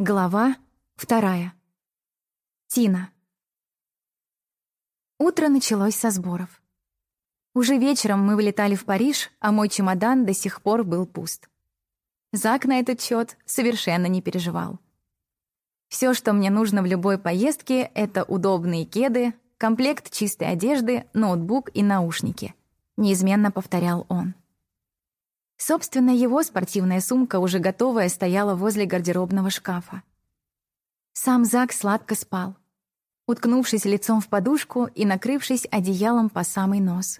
Глава вторая. Тина. Утро началось со сборов. Уже вечером мы вылетали в Париж, а мой чемодан до сих пор был пуст. Зак на этот счет совершенно не переживал. Все, что мне нужно в любой поездке, это удобные кеды, комплект чистой одежды, ноутбук и наушники. Неизменно повторял он. Собственно, его спортивная сумка, уже готовая, стояла возле гардеробного шкафа. Сам Зак сладко спал, уткнувшись лицом в подушку и накрывшись одеялом по самый нос.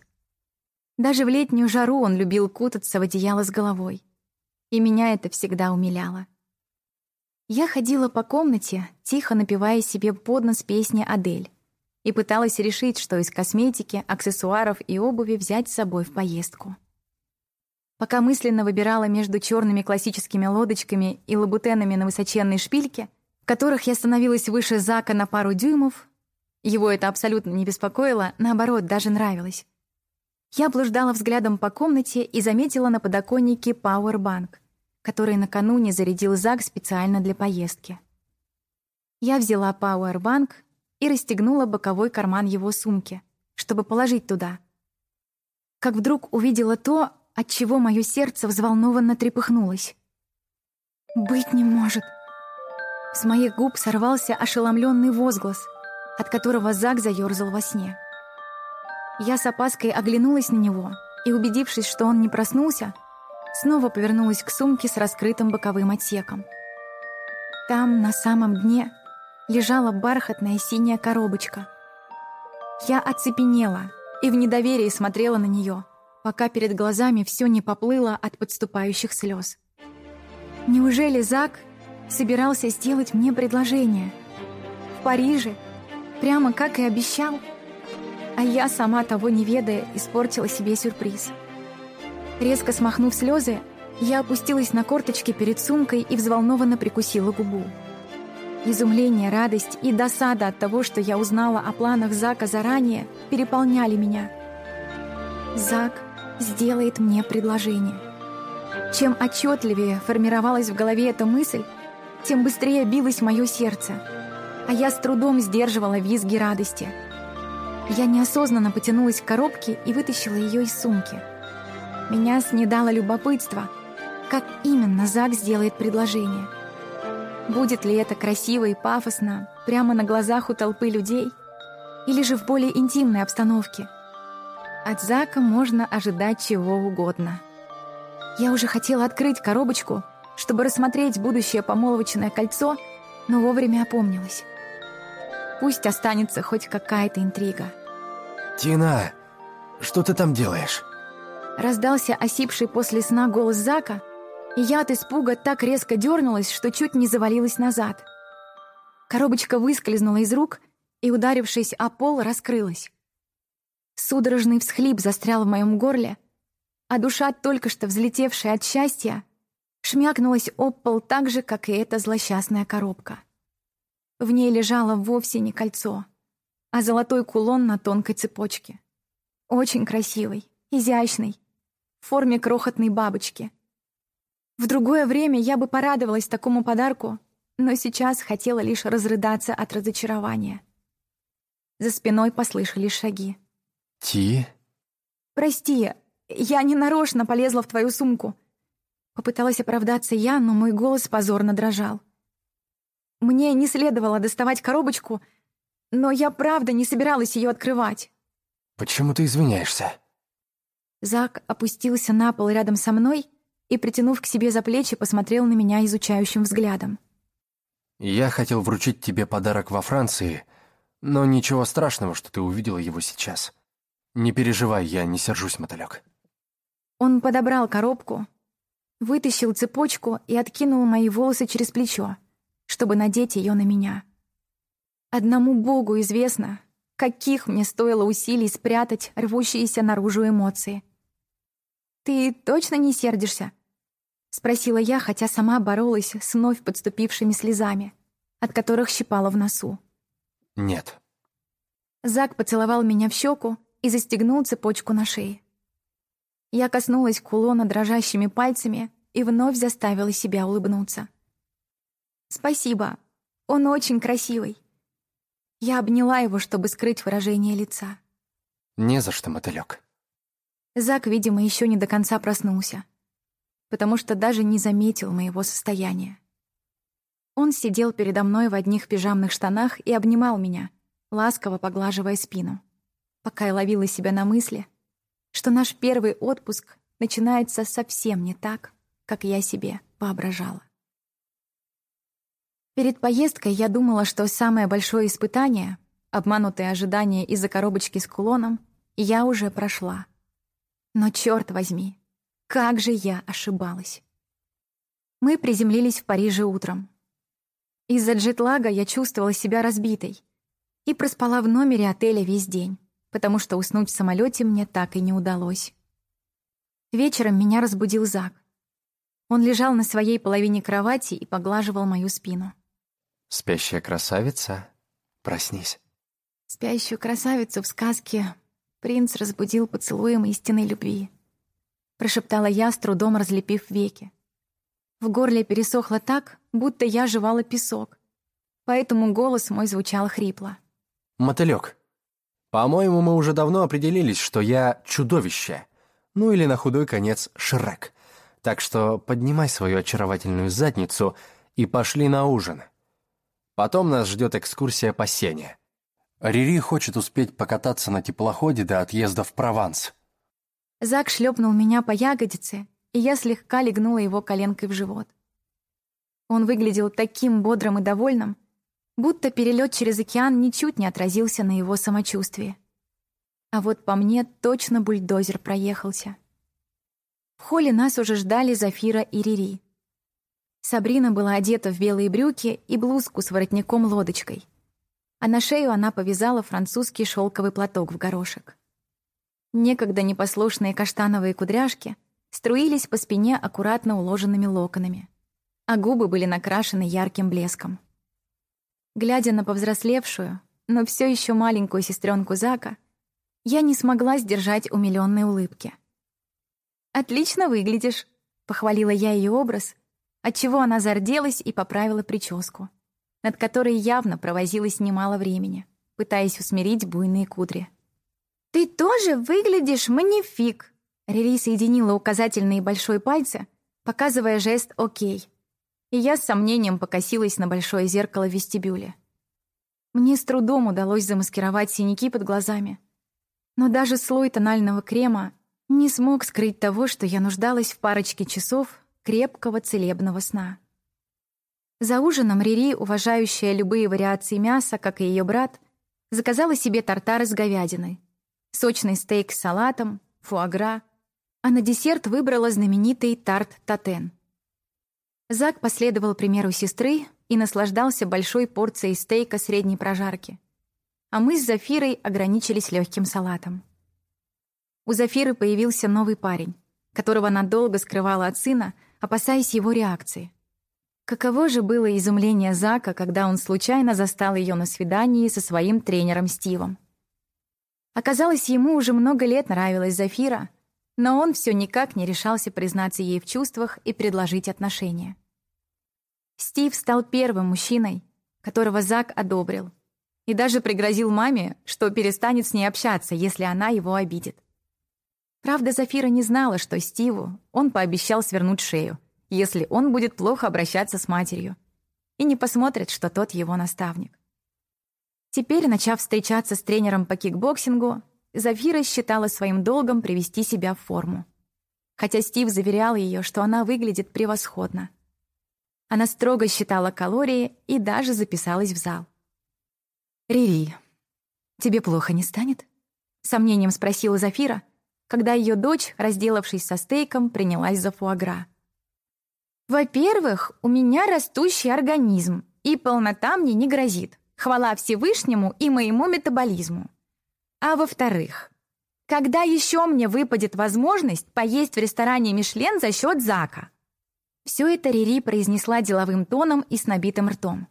Даже в летнюю жару он любил кутаться в одеяло с головой. И меня это всегда умиляло. Я ходила по комнате, тихо напевая себе под нос песни Адель, и пыталась решить, что из косметики, аксессуаров и обуви взять с собой в поездку. Пока мысленно выбирала между черными классическими лодочками и лабутенами на высоченной шпильке, в которых я становилась выше Зака на пару дюймов, его это абсолютно не беспокоило, наоборот, даже нравилось. Я блуждала взглядом по комнате и заметила на подоконнике пауэрбанк, который накануне зарядил Зак специально для поездки. Я взяла пауэрбанк и расстегнула боковой карман его сумки, чтобы положить туда. Как вдруг увидела то, отчего мое сердце взволнованно трепыхнулось. «Быть не может!» С моих губ сорвался ошеломленный возглас, от которого Зак заерзал во сне. Я с опаской оглянулась на него и, убедившись, что он не проснулся, снова повернулась к сумке с раскрытым боковым отсеком. Там, на самом дне, лежала бархатная синяя коробочка. Я оцепенела и в недоверии смотрела на нее — пока перед глазами все не поплыло от подступающих слез. Неужели Зак собирался сделать мне предложение? В Париже? Прямо как и обещал? А я, сама того не ведая, испортила себе сюрприз. Резко смахнув слезы, я опустилась на корточки перед сумкой и взволнованно прикусила губу. Изумление, радость и досада от того, что я узнала о планах Зака заранее, переполняли меня. Зак сделает мне предложение. Чем отчетливее формировалась в голове эта мысль, тем быстрее билось мое сердце, а я с трудом сдерживала визги радости. Я неосознанно потянулась к коробке и вытащила ее из сумки. Меня снедало любопытство, как именно Зак сделает предложение. Будет ли это красиво и пафосно, прямо на глазах у толпы людей, или же в более интимной обстановке – от Зака можно ожидать чего угодно. Я уже хотела открыть коробочку, чтобы рассмотреть будущее помолвочное кольцо, но вовремя опомнилась. Пусть останется хоть какая-то интрига. «Тина, что ты там делаешь?» Раздался осипший после сна голос Зака, и я от испуга так резко дернулась, что чуть не завалилась назад. Коробочка выскользнула из рук и, ударившись о пол, раскрылась. Судорожный всхлип застрял в моем горле, а душа, только что взлетевшая от счастья, шмякнулась об пол так же, как и эта злосчастная коробка. В ней лежало вовсе не кольцо, а золотой кулон на тонкой цепочке. Очень красивый, изящный, в форме крохотной бабочки. В другое время я бы порадовалась такому подарку, но сейчас хотела лишь разрыдаться от разочарования. За спиной послышались шаги. Ти? Прости, я не нарочно полезла в твою сумку. Попыталась оправдаться я, но мой голос позорно дрожал. Мне не следовало доставать коробочку, но я правда не собиралась ее открывать. Почему ты извиняешься? Зак опустился на пол рядом со мной и, притянув к себе за плечи, посмотрел на меня изучающим взглядом. Я хотел вручить тебе подарок во Франции, но ничего страшного, что ты увидела его сейчас. «Не переживай, я не сержусь, мотылёк». Он подобрал коробку, вытащил цепочку и откинул мои волосы через плечо, чтобы надеть ее на меня. Одному Богу известно, каких мне стоило усилий спрятать рвущиеся наружу эмоции. «Ты точно не сердишься?» — спросила я, хотя сама боролась с вновь подступившими слезами, от которых щипала в носу. «Нет». Зак поцеловал меня в щеку и застегнул цепочку на шее. Я коснулась кулона дрожащими пальцами и вновь заставила себя улыбнуться. «Спасибо. Он очень красивый». Я обняла его, чтобы скрыть выражение лица. «Не за что, мотылёк». Зак, видимо, еще не до конца проснулся, потому что даже не заметил моего состояния. Он сидел передо мной в одних пижамных штанах и обнимал меня, ласково поглаживая спину, пока я ловила себя на мысли, что наш первый отпуск начинается совсем не так, как я себе воображала. Перед поездкой я думала, что самое большое испытание, обманутые ожидания из-за коробочки с кулоном, я уже прошла. Но черт возьми, как же я ошибалась. Мы приземлились в Париже утром. Из-за джетлага я чувствовала себя разбитой и проспала в номере отеля весь день, потому что уснуть в самолете мне так и не удалось. Вечером меня разбудил Зак. Он лежал на своей половине кровати и поглаживал мою спину. Спящая красавица, проснись. Спящую красавицу в сказке принц разбудил поцелуем истинной любви. Прошептала я, с трудом разлепив веки. В горле пересохло так, будто я жевала песок. Поэтому голос мой звучал хрипло. Мотылек. По-моему, мы уже давно определились, что я чудовище. Ну или на худой конец Шрек. Так что поднимай свою очаровательную задницу и пошли на ужин. Потом нас ждет экскурсия по Сене. Рири хочет успеть покататься на теплоходе до отъезда в Прованс. Зак шлепнул меня по ягодице, и я слегка легнула его коленкой в живот. Он выглядел таким бодрым и довольным, будто перелет через океан ничуть не отразился на его самочувствии. А вот по мне точно бульдозер проехался. В холле нас уже ждали Зафира и Рири. Сабрина была одета в белые брюки и блузку с воротником-лодочкой. А на шею она повязала французский шелковый платок в горошек. Некогда непослушные каштановые кудряшки струились по спине аккуратно уложенными локонами, а губы были накрашены ярким блеском. Глядя на повзрослевшую, но все еще маленькую сестренку Зака, я не смогла сдержать умилённой улыбки. «Отлично выглядишь», — похвалила я ее образ, отчего она зарделась и поправила прическу, над которой явно провозилось немало времени, пытаясь усмирить буйные кудри. «Ты тоже выглядишь манифик!» Рири соединила указательные и большой пальцы, показывая жест «Окей». И я с сомнением покосилась на большое зеркало в вестибюле. Мне с трудом удалось замаскировать синяки под глазами. Но даже слой тонального крема не смог скрыть того, что я нуждалась в парочке часов крепкого целебного сна. За ужином Рири, уважающая любые вариации мяса, как и ее брат, заказала себе тартар из говядины, сочный стейк с салатом, фуагра, а на десерт выбрала знаменитый тарт-татен. Зак последовал примеру сестры и наслаждался большой порцией стейка средней прожарки. А мы с Зафирой ограничились легким салатом. У Зафиры появился новый парень, которого она долго скрывала от сына, опасаясь его реакции. Каково же было изумление Зака, когда он случайно застал ее на свидании со своим тренером Стивом. Оказалось, ему уже много лет нравилась Зафира, но он все никак не решался признаться ей в чувствах и предложить отношения. Стив стал первым мужчиной, которого Зак одобрил, и даже пригрозил маме, что перестанет с ней общаться, если она его обидит. Правда, Зафира не знала, что Стиву он пообещал свернуть шею, если он будет плохо обращаться с матерью, и не посмотрит, что тот его наставник. Теперь, начав встречаться с тренером по кикбоксингу, Зафира считала своим долгом привести себя в форму. Хотя Стив заверял ее, что она выглядит превосходно. Она строго считала калории и даже записалась в зал. «Рири, тебе плохо не станет?» — с сомнением спросила Зафира, когда ее дочь, разделавшись со стейком, принялась за фуагра. «Во-первых, у меня растущий организм, и полнота мне не грозит. Хвала Всевышнему и моему метаболизму. А во-вторых, когда еще мне выпадет возможность поесть в ресторане Мишлен за счет Зака?» Все это Рири произнесла деловым тоном и с набитым ртом.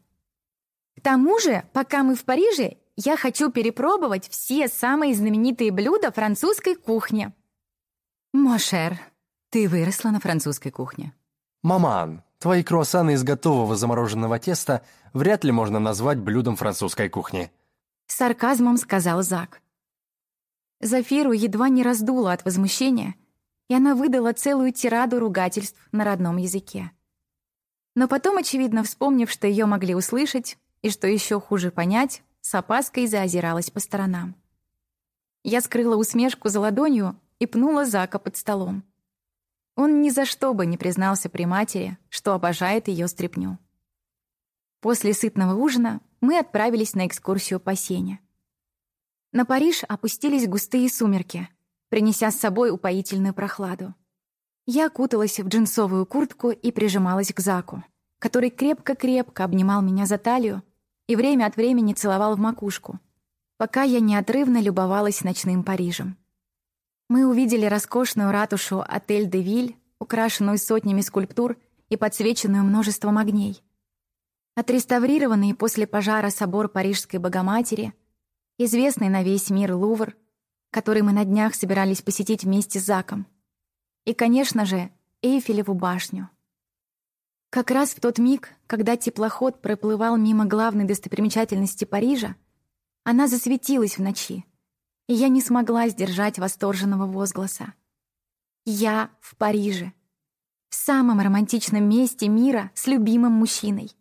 «К тому же, пока мы в Париже, я хочу перепробовать все самые знаменитые блюда французской кухни». «Мошер, ты выросла на французской кухне». «Маман, твои круассаны из готового замороженного теста вряд ли можно назвать блюдом французской кухни. Сарказмом сказал Зак. Зафиру едва не раздуло от возмущения, и она выдала целую тираду ругательств на родном языке. Но потом, очевидно, вспомнив, что ее могли услышать, и что еще хуже понять, с опаской заозиралась по сторонам. Я скрыла усмешку за ладонью и пнула Зака под столом. Он ни за что бы не признался при матери, что обожает ее стряпню. После сытного ужина мы отправились на экскурсию по Сене. На Париж опустились густые сумерки, принеся с собой упоительную прохладу. Я куталась в джинсовую куртку и прижималась к Заку, который крепко-крепко обнимал меня за талию и время от времени целовал в макушку, пока я неотрывно любовалась ночным Парижем. Мы увидели роскошную ратушу «Отель де Виль», украшенную сотнями скульптур и подсвеченную множеством огней. Отреставрированный после пожара собор Парижской Богоматери, известный на весь мир Лувр, который мы на днях собирались посетить вместе с Заком — и, конечно же, Эйфелеву башню. Как раз в тот миг, когда теплоход проплывал мимо главной достопримечательности Парижа, она засветилась в ночи, и я не смогла сдержать восторженного возгласа. Я в Париже. В самом романтичном месте мира с любимым мужчиной.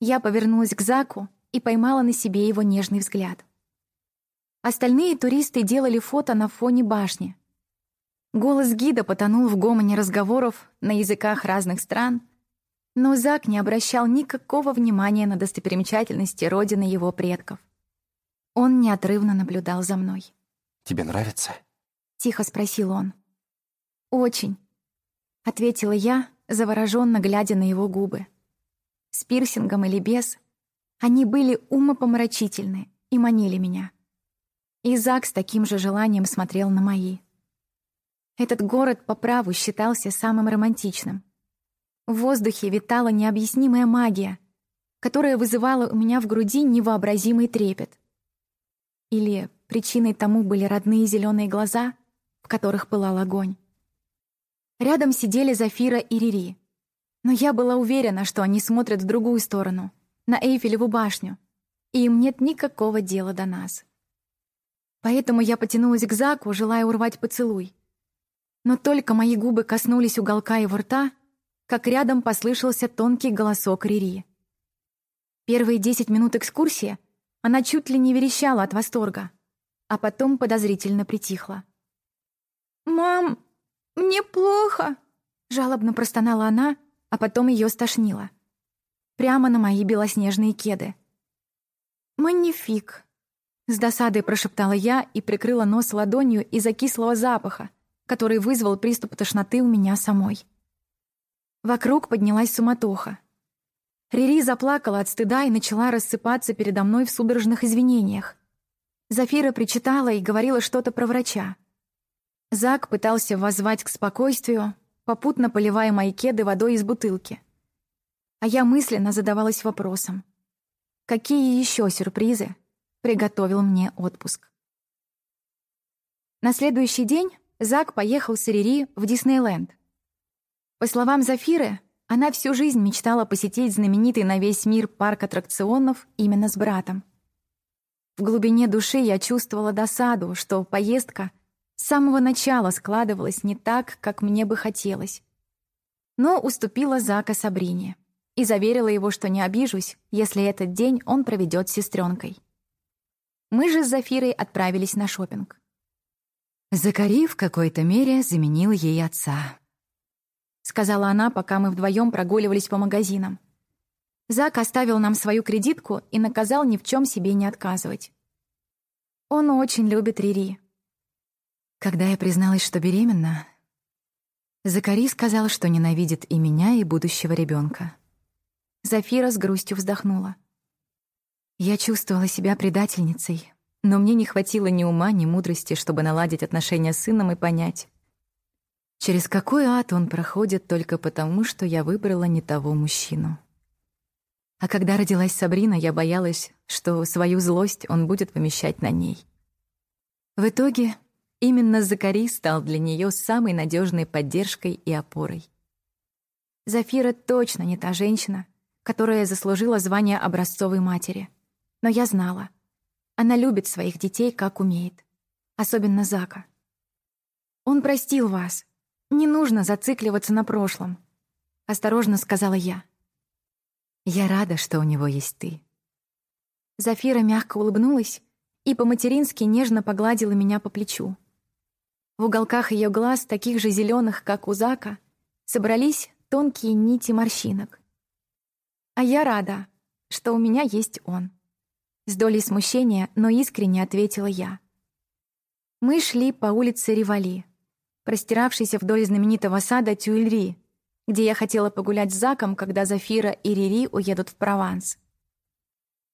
Я повернулась к Заку и поймала на себе его нежный взгляд. Остальные туристы делали фото на фоне башни, Голос гида потонул в гомоне разговоров на языках разных стран, но Зак не обращал никакого внимания на достопримечательности родины его предков. Он неотрывно наблюдал за мной. «Тебе нравится?» — тихо спросил он. «Очень», — ответила я, завороженно глядя на его губы. С пирсингом или без, они были умопомрачительны и манили меня. И Зак с таким же желанием смотрел на мои. Этот город по праву считался самым романтичным. В воздухе витала необъяснимая магия, которая вызывала у меня в груди невообразимый трепет. Или причиной тому были родные зеленые глаза, в которых пылал огонь. Рядом сидели Зафира и Рири. Но я была уверена, что они смотрят в другую сторону, на Эйфелеву башню, и им нет никакого дела до нас. Поэтому я потянулась к Заку, желая урвать поцелуй. Но только мои губы коснулись уголка его рта, как рядом послышался тонкий голосок Рири. Первые десять минут экскурсии она чуть ли не верещала от восторга, а потом подозрительно притихла. «Мам, мне плохо!» — жалобно простонала она, а потом ее стошнило. Прямо на мои белоснежные кеды. «Манифик!» — с досадой прошептала я и прикрыла нос ладонью из-за кислого запаха, который вызвал приступ тошноты у меня самой. Вокруг поднялась суматоха. Рири заплакала от стыда и начала рассыпаться передо мной в судорожных извинениях. Зафира причитала и говорила что-то про врача. Зак пытался воззвать к спокойствию, попутно поливая мои кеды водой из бутылки. А я мысленно задавалась вопросом. Какие еще сюрпризы приготовил мне отпуск? На следующий день Зак поехал с Рири в Диснейленд. По словам Зафиры, она всю жизнь мечтала посетить знаменитый на весь мир парк аттракционов именно с братом. В глубине души я чувствовала досаду, что поездка с самого начала складывалась не так, как мне бы хотелось. Но уступила Зака Сабрине и заверила его, что не обижусь, если этот день он проведет с сестренкой. Мы же с Зафирой отправились на шопинг. Закари в какой-то мере заменил ей отца. Сказала она, пока мы вдвоем прогуливались по магазинам. Зак оставил нам свою кредитку и наказал ни в чем себе не отказывать. Он очень любит Рири. Когда я призналась, что беременна, Закари сказал, что ненавидит и меня, и будущего ребенка. Зафира с грустью вздохнула. Я чувствовала себя предательницей, но мне не хватило ни ума, ни мудрости, чтобы наладить отношения с сыном и понять, через какой ад он проходит только потому, что я выбрала не того мужчину. А когда родилась Сабрина, я боялась, что свою злость он будет помещать на ней. В итоге именно Закари стал для нее самой надежной поддержкой и опорой. Зафира точно не та женщина, которая заслужила звание образцовой матери. Но я знала. Она любит своих детей, как умеет. Особенно Зака. Он простил вас. Не нужно зацикливаться на прошлом. Осторожно сказала я. Я рада, что у него есть ты. Зафира мягко улыбнулась и по-матерински нежно погладила меня по плечу. В уголках ее глаз, таких же зеленых, как у Зака, собрались тонкие нити морщинок. А я рада, что у меня есть он. С долей смущения, но искренне ответила я. Мы шли по улице Ривали, простиравшейся вдоль знаменитого сада Тюильри, где я хотела погулять с Заком, когда Зафира и Рири уедут в Прованс.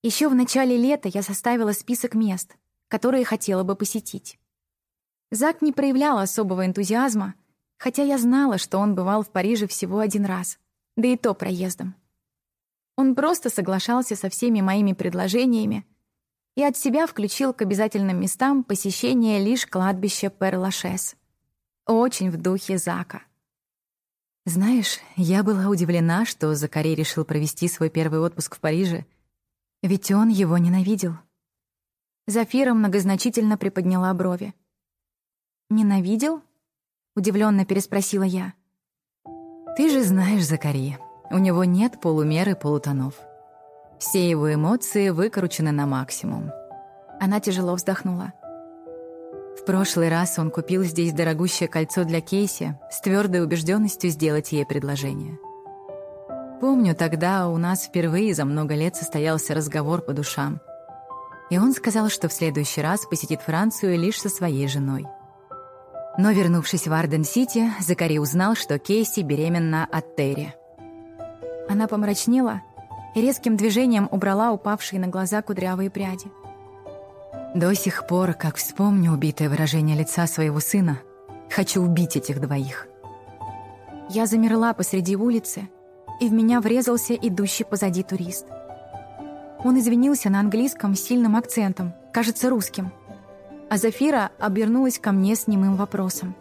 Еще в начале лета я составила список мест, которые хотела бы посетить. Зак не проявлял особого энтузиазма, хотя я знала, что он бывал в Париже всего один раз, да и то проездом. Он просто соглашался со всеми моими предложениями и от себя включил к обязательным местам посещение лишь кладбища Перлашес. Очень в духе Зака. Знаешь, я была удивлена, что Закари решил провести свой первый отпуск в Париже, ведь он его ненавидел. Зафира многозначительно приподняла брови. «Ненавидел?» Удивленно переспросила я. «Ты же знаешь Закари, у него нет полумер и полутонов. Все его эмоции выкручены на максимум». Она тяжело вздохнула. В прошлый раз он купил здесь дорогущее кольцо для Кейси с твердой убежденностью сделать ей предложение. Помню, тогда у нас впервые за много лет состоялся разговор по душам. И он сказал, что в следующий раз посетит Францию лишь со своей женой. Но, вернувшись в Арден-Сити, Закари узнал, что Кейси беременна от Терри. Она помрачнела и резким движением убрала упавшие на глаза кудрявые пряди. До сих пор, как вспомню убитое выражение лица своего сына, хочу убить этих двоих. Я замерла посреди улицы, и в меня врезался идущий позади турист. Он извинился на английском с сильным акцентом, кажется, русским — а Зафира обернулась ко мне с немым вопросом.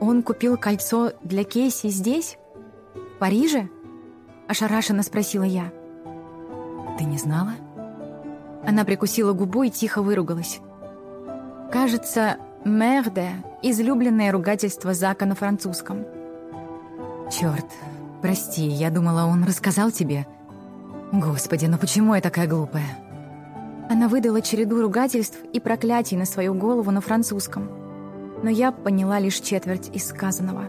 «Он купил кольцо для Кейси здесь? В Париже?» — ошарашенно спросила я. «Ты не знала?» Она прикусила губу и тихо выругалась. Кажется, «мерде» — излюбленное ругательство Зака на французском. «Черт, прости, я думала, он рассказал тебе. Господи, ну почему я такая глупая?» Она выдала череду ругательств и проклятий на свою голову на французском. Но я поняла лишь четверть из сказанного.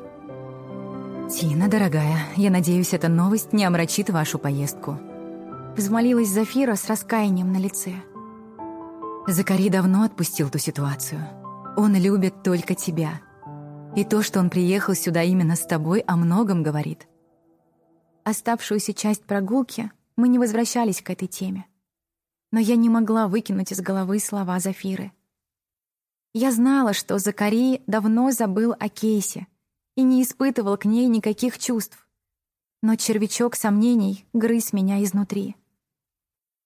«Тина, дорогая, я надеюсь, эта новость не омрачит вашу поездку». Взмолилась Зафира с раскаянием на лице. Закари давно отпустил ту ситуацию. Он любит только тебя. И то, что он приехал сюда именно с тобой, о многом говорит. Оставшуюся часть прогулки мы не возвращались к этой теме но я не могла выкинуть из головы слова Зафиры. Я знала, что Закари давно забыл о Кейсе и не испытывал к ней никаких чувств, но червячок сомнений грыз меня изнутри.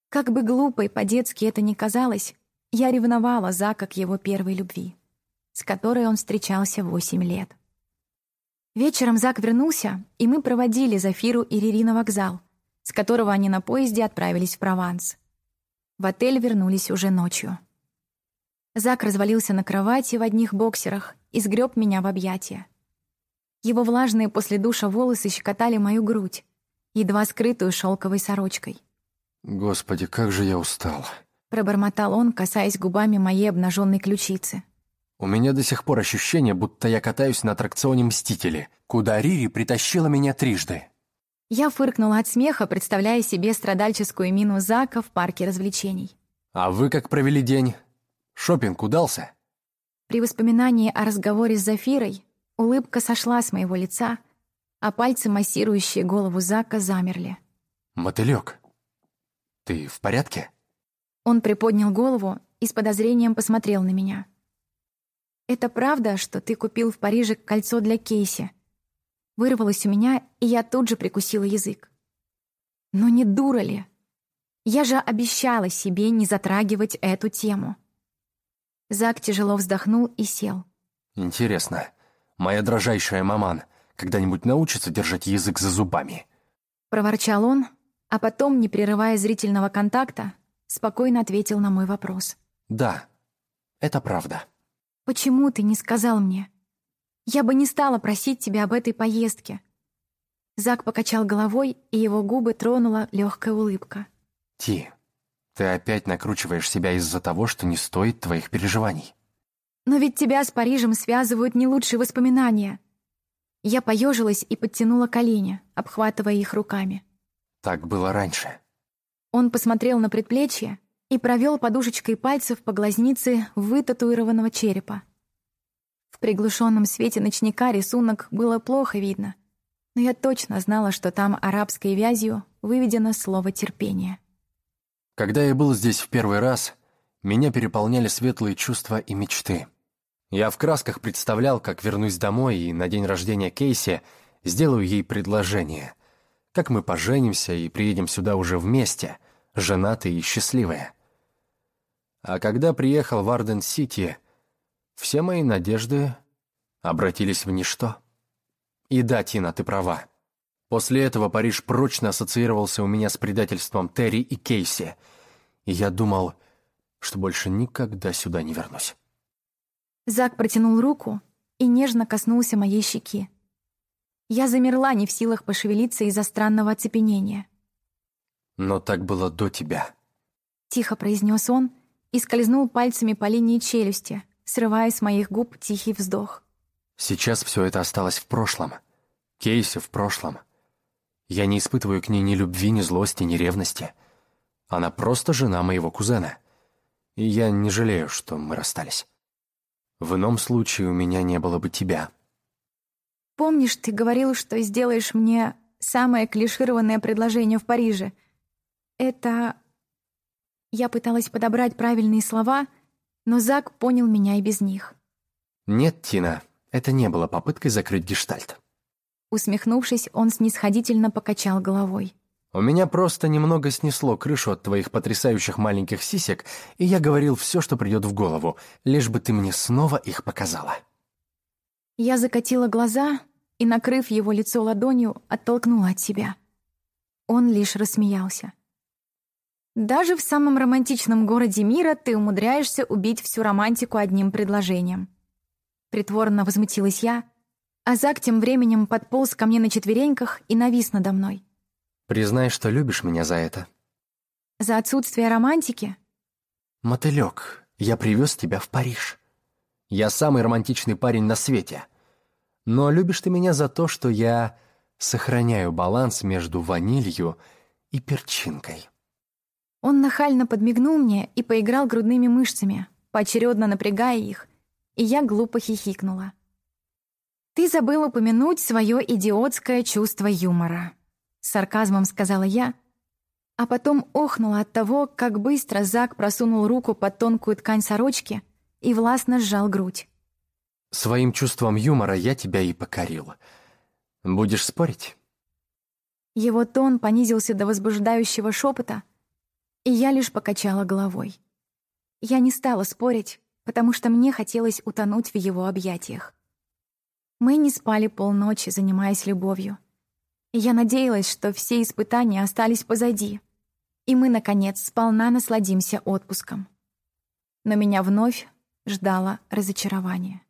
Как бы глупо и по-детски это ни казалось, я ревновала Зака к его первой любви, с которой он встречался восемь лет. Вечером Зак вернулся, и мы проводили Зафиру и Рири на вокзал, с которого они на поезде отправились в Прованс. В отель вернулись уже ночью. Зак развалился на кровати в одних боксерах и сгреб меня в объятия. Его влажные после душа волосы щекотали мою грудь, едва скрытую шелковой сорочкой. «Господи, как же я устал!» Пробормотал он, касаясь губами моей обнаженной ключицы. «У меня до сих пор ощущение, будто я катаюсь на аттракционе «Мстители», куда Рири притащила меня трижды». Я фыркнула от смеха, представляя себе страдальческую мину Зака в парке развлечений. «А вы как провели день? Шопинг удался?» При воспоминании о разговоре с Зафирой улыбка сошла с моего лица, а пальцы, массирующие голову Зака, замерли. «Мотылёк, ты в порядке?» Он приподнял голову и с подозрением посмотрел на меня. «Это правда, что ты купил в Париже кольцо для Кейси?» Вырвалось у меня, и я тут же прикусила язык. Но не дура ли? Я же обещала себе не затрагивать эту тему. Зак тяжело вздохнул и сел. «Интересно, моя дрожайшая маман, когда-нибудь научится держать язык за зубами. Проворчал он, а потом, не прерывая зрительного контакта, спокойно ответил на мой вопрос. Да, это правда. Почему ты не сказал мне? Я бы не стала просить тебя об этой поездке. Зак покачал головой, и его губы тронула легкая улыбка. Ти, ты опять накручиваешь себя из-за того, что не стоит твоих переживаний. Но ведь тебя с Парижем связывают не лучшие воспоминания. Я поежилась и подтянула колени, обхватывая их руками. Так было раньше. Он посмотрел на предплечье и провел подушечкой пальцев по глазнице вытатуированного черепа. В приглушенном свете ночника рисунок было плохо видно, но я точно знала, что там арабской вязью выведено слово «терпение». Когда я был здесь в первый раз, меня переполняли светлые чувства и мечты. Я в красках представлял, как вернусь домой и на день рождения Кейси сделаю ей предложение. Как мы поженимся и приедем сюда уже вместе, женатые и счастливые. А когда приехал в Арден-Сити, все мои надежды обратились в ничто. И да, Тина, ты права. После этого Париж прочно ассоциировался у меня с предательством Терри и Кейси, и я думал, что больше никогда сюда не вернусь. Зак протянул руку и нежно коснулся моей щеки. Я замерла, не в силах пошевелиться из-за странного оцепенения. «Но так было до тебя», — тихо произнес он и скользнул пальцами по линии челюсти, срывая с моих губ тихий вздох. «Сейчас все это осталось в прошлом. Кейси в прошлом. Я не испытываю к ней ни любви, ни злости, ни ревности. Она просто жена моего кузена. И я не жалею, что мы расстались. В ином случае у меня не было бы тебя. Помнишь, ты говорил, что сделаешь мне самое клишированное предложение в Париже? Это... Я пыталась подобрать правильные слова, но Зак понял меня и без них. Нет, Тина, это не было попыткой закрыть гештальт. Усмехнувшись, он снисходительно покачал головой. «У меня просто немного снесло крышу от твоих потрясающих маленьких сисек, и я говорил все, что придет в голову, лишь бы ты мне снова их показала». Я закатила глаза и, накрыв его лицо ладонью, оттолкнула от себя. Он лишь рассмеялся. «Даже в самом романтичном городе мира ты умудряешься убить всю романтику одним предложением». Притворно возмутилась я, а Зак тем временем подполз ко мне на четвереньках и навис надо мной. «Признай, что любишь меня за это». «За отсутствие романтики?» «Мотылёк, я привез тебя в Париж. Я самый романтичный парень на свете. Но любишь ты меня за то, что я сохраняю баланс между ванилью и перчинкой». Он нахально подмигнул мне и поиграл грудными мышцами, поочередно напрягая их, и я глупо хихикнула. «Ты забыл упомянуть свое идиотское чувство юмора», — сарказмом сказала я, а потом охнула от того, как быстро Зак просунул руку под тонкую ткань сорочки и властно сжал грудь. «Своим чувством юмора я тебя и покорил. Будешь спорить?» Его тон понизился до возбуждающего шепота, и я лишь покачала головой. Я не стала спорить, потому что мне хотелось утонуть в его объятиях. Мы не спали полночи, занимаясь любовью. Я надеялась, что все испытания остались позади, и мы, наконец, сполна насладимся отпуском. Но меня вновь ждало разочарование.